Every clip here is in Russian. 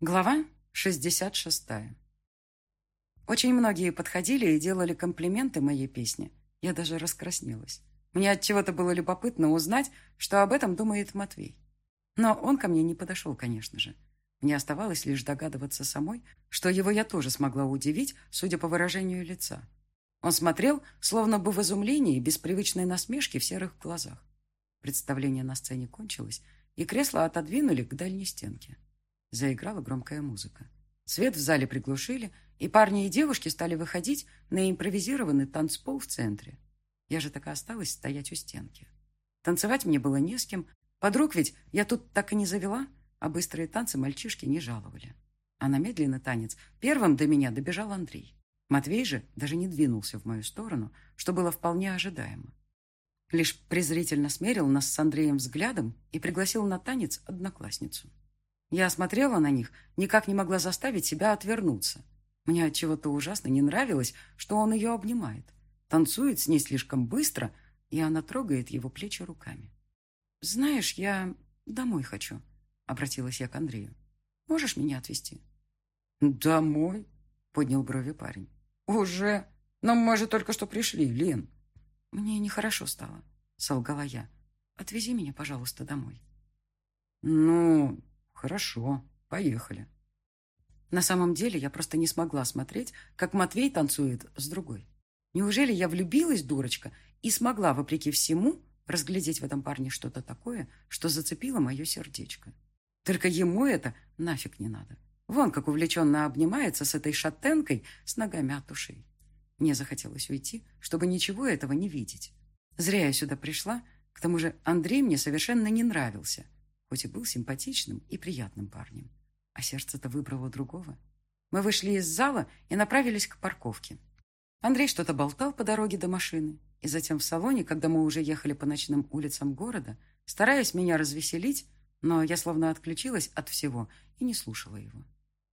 Глава 66. Очень многие подходили и делали комплименты моей песне. Я даже раскраснелась. Мне от чего-то было любопытно узнать, что об этом думает Матвей. Но он ко мне не подошел, конечно же. Мне оставалось лишь догадываться самой, что его я тоже смогла удивить, судя по выражению лица. Он смотрел, словно бы в изумлении, без привычной насмешки в серых глазах. Представление на сцене кончилось, и кресло отодвинули к дальней стенке. Заиграла громкая музыка. Свет в зале приглушили, и парни и девушки стали выходить на импровизированный танцпол в центре. Я же так и осталась стоять у стенки. Танцевать мне было не с кем. Подруг ведь я тут так и не завела, а быстрые танцы мальчишки не жаловали. А на медленный танец первым до меня добежал Андрей. Матвей же даже не двинулся в мою сторону, что было вполне ожидаемо. Лишь презрительно смерил нас с Андреем взглядом и пригласил на танец одноклассницу. Я смотрела на них, никак не могла заставить себя отвернуться. Мне от чего-то ужасно не нравилось, что он ее обнимает. Танцует с ней слишком быстро, и она трогает его плечи руками. «Знаешь, я домой хочу», — обратилась я к Андрею. «Можешь меня отвезти?» «Домой?» — поднял брови парень. «Уже? Но мы же только что пришли, Лен». «Мне нехорошо стало», — солгала я. «Отвези меня, пожалуйста, домой». «Ну, «Хорошо, поехали». На самом деле я просто не смогла смотреть, как Матвей танцует с другой. Неужели я влюбилась, дурочка, и смогла, вопреки всему, разглядеть в этом парне что-то такое, что зацепило мое сердечко? Только ему это нафиг не надо. Вон как увлеченно обнимается с этой шатенкой с ногами от ушей. Мне захотелось уйти, чтобы ничего этого не видеть. Зря я сюда пришла, к тому же Андрей мне совершенно не нравился – хоть и был симпатичным и приятным парнем. А сердце-то выбрало другого. Мы вышли из зала и направились к парковке. Андрей что-то болтал по дороге до машины, и затем в салоне, когда мы уже ехали по ночным улицам города, стараясь меня развеселить, но я словно отключилась от всего и не слушала его.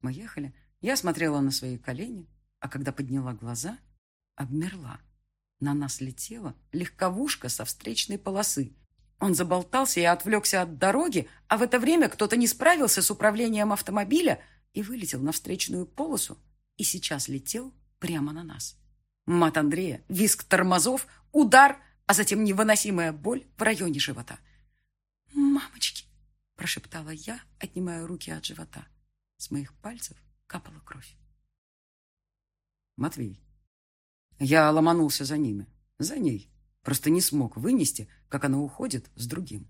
Мы ехали, я смотрела на свои колени, а когда подняла глаза, обмерла. На нас летела легковушка со встречной полосы, он заболтался и отвлекся от дороги, а в это время кто-то не справился с управлением автомобиля и вылетел на встречную полосу и сейчас летел прямо на нас. Мат Андрея, виск тормозов, удар, а затем невыносимая боль в районе живота. «Мамочки!» – прошептала я, отнимая руки от живота. С моих пальцев капала кровь. Матвей. Я ломанулся за ними, за ней. Просто не смог вынести, как она уходит с другим.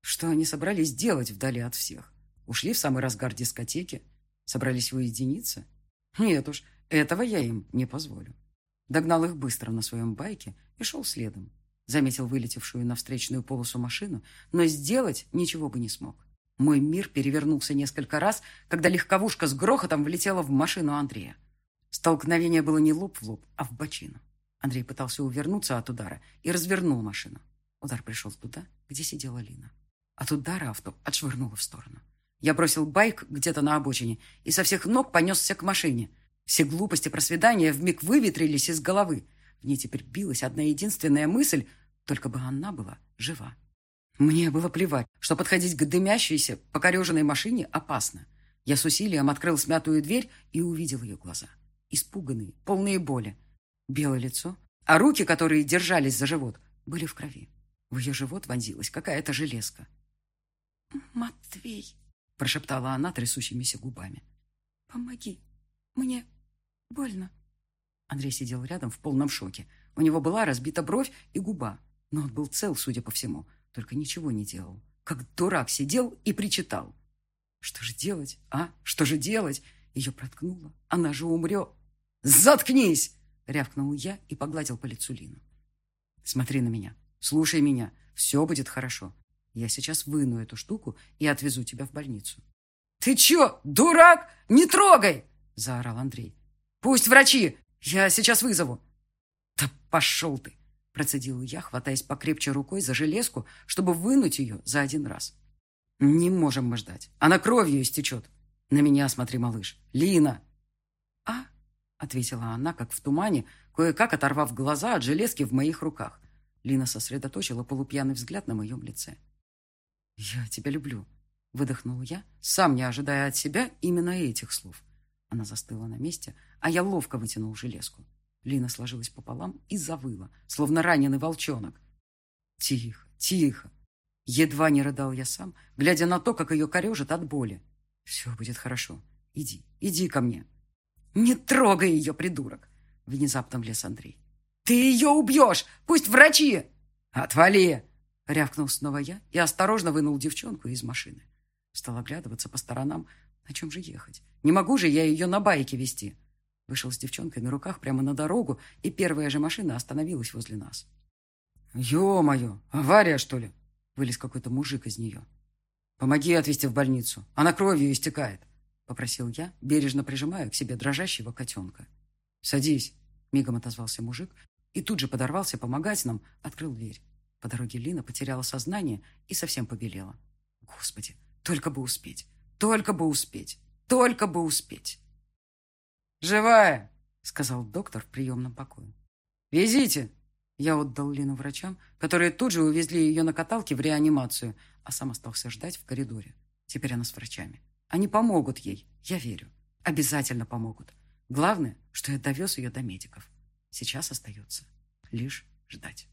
Что они собрались делать вдали от всех? Ушли в самый разгар дискотеки? Собрались уединиться? Нет уж, этого я им не позволю. Догнал их быстро на своем байке и шел следом. Заметил вылетевшую на встречную полосу машину, но сделать ничего бы не смог. Мой мир перевернулся несколько раз, когда легковушка с грохотом влетела в машину Андрея. Столкновение было не лоб в лоб, а в бочину. Андрей пытался увернуться от удара и развернул машину. Удар пришел туда, где сидела Лина. От удара авто отшвырнуло в сторону. Я бросил байк где-то на обочине и со всех ног понесся к машине. Все глупости про свидание вмиг выветрились из головы. В ней теперь билась одна единственная мысль, только бы она была жива. Мне было плевать, что подходить к дымящейся, покореженной машине опасно. Я с усилием открыл смятую дверь и увидел ее глаза. Испуганные, полные боли. Белое лицо, а руки, которые держались за живот, были в крови. В ее живот вонзилась какая-то железка. «Матвей!» – прошептала она трясущимися губами. «Помоги! Мне больно!» Андрей сидел рядом в полном шоке. У него была разбита бровь и губа, но он был цел, судя по всему, только ничего не делал. Как дурак сидел и причитал. «Что же делать, а? Что же делать?» Ее проткнуло. Она же умрет. «Заткнись!» — рявкнул я и погладил по лицу Лину. «Смотри на меня, слушай меня, все будет хорошо. Я сейчас выну эту штуку и отвезу тебя в больницу». «Ты че, дурак? Не трогай!» — заорал Андрей. «Пусть врачи! Я сейчас вызову!» «Да пошел ты!» — процедил я, хватаясь покрепче рукой за железку, чтобы вынуть ее за один раз. «Не можем мы ждать. Она кровью истечет. На меня смотри, малыш. Лина!» «А?» — ответила она, как в тумане, кое-как оторвав глаза от железки в моих руках. Лина сосредоточила полупьяный взгляд на моем лице. «Я тебя люблю», — Выдохнул я, сам не ожидая от себя именно этих слов. Она застыла на месте, а я ловко вытянул железку. Лина сложилась пополам и завыла, словно раненый волчонок. Тихо, тихо. Едва не рыдал я сам, глядя на то, как ее корежит от боли. Все будет хорошо. Иди, иди ко мне. Не трогай ее, придурок! Внезапно влез Андрей. Ты ее убьешь! Пусть врачи! Отвали! Рявкнул снова я и осторожно вынул девчонку из машины. Стал оглядываться по сторонам. На чем же ехать? Не могу же я ее на байке вести. Вышел с девчонкой на руках прямо на дорогу, и первая же машина остановилась возле нас. «Ё-моё, авария, что ли?» Вылез какой-то мужик из нее. «Помоги отвезти в больницу. Она кровью истекает», — попросил я, бережно прижимая к себе дрожащего котенка. «Садись», — мигом отозвался мужик, и тут же подорвался помогать нам, открыл дверь. По дороге Лина потеряла сознание и совсем побелела. «Господи, только бы успеть, только бы успеть, только бы успеть!» «Живая!» — сказал доктор в приемном покое. «Везите!» Я отдал Лину врачам, которые тут же увезли ее на каталке в реанимацию, а сам остался ждать в коридоре. Теперь она с врачами. Они помогут ей, я верю. Обязательно помогут. Главное, что я довез ее до медиков. Сейчас остается лишь ждать.